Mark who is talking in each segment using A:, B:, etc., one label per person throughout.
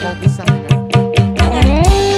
A: mau bisa
B: ya?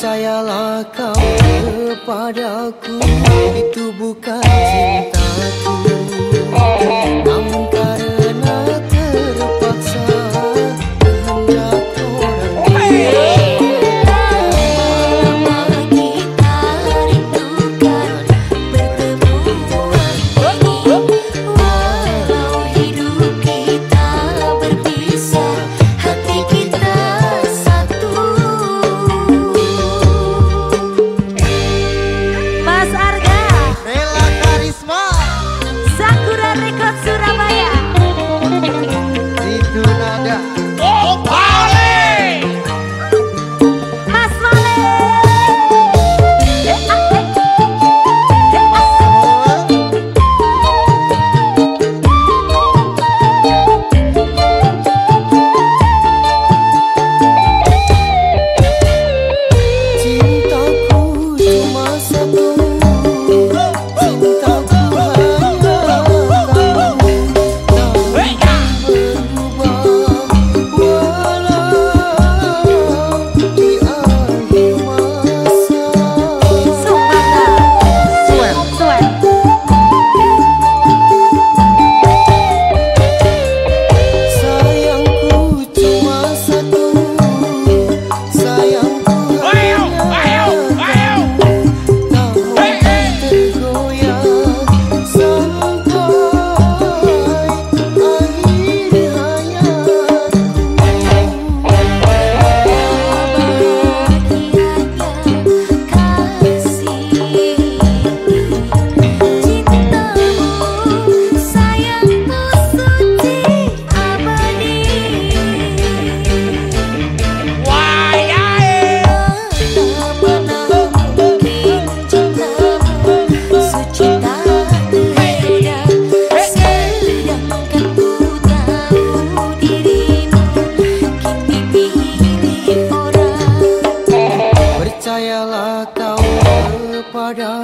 C: Percayalah kau kepadaku Itu bukan cinta.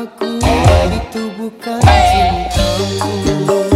C: itu bukan cintaku.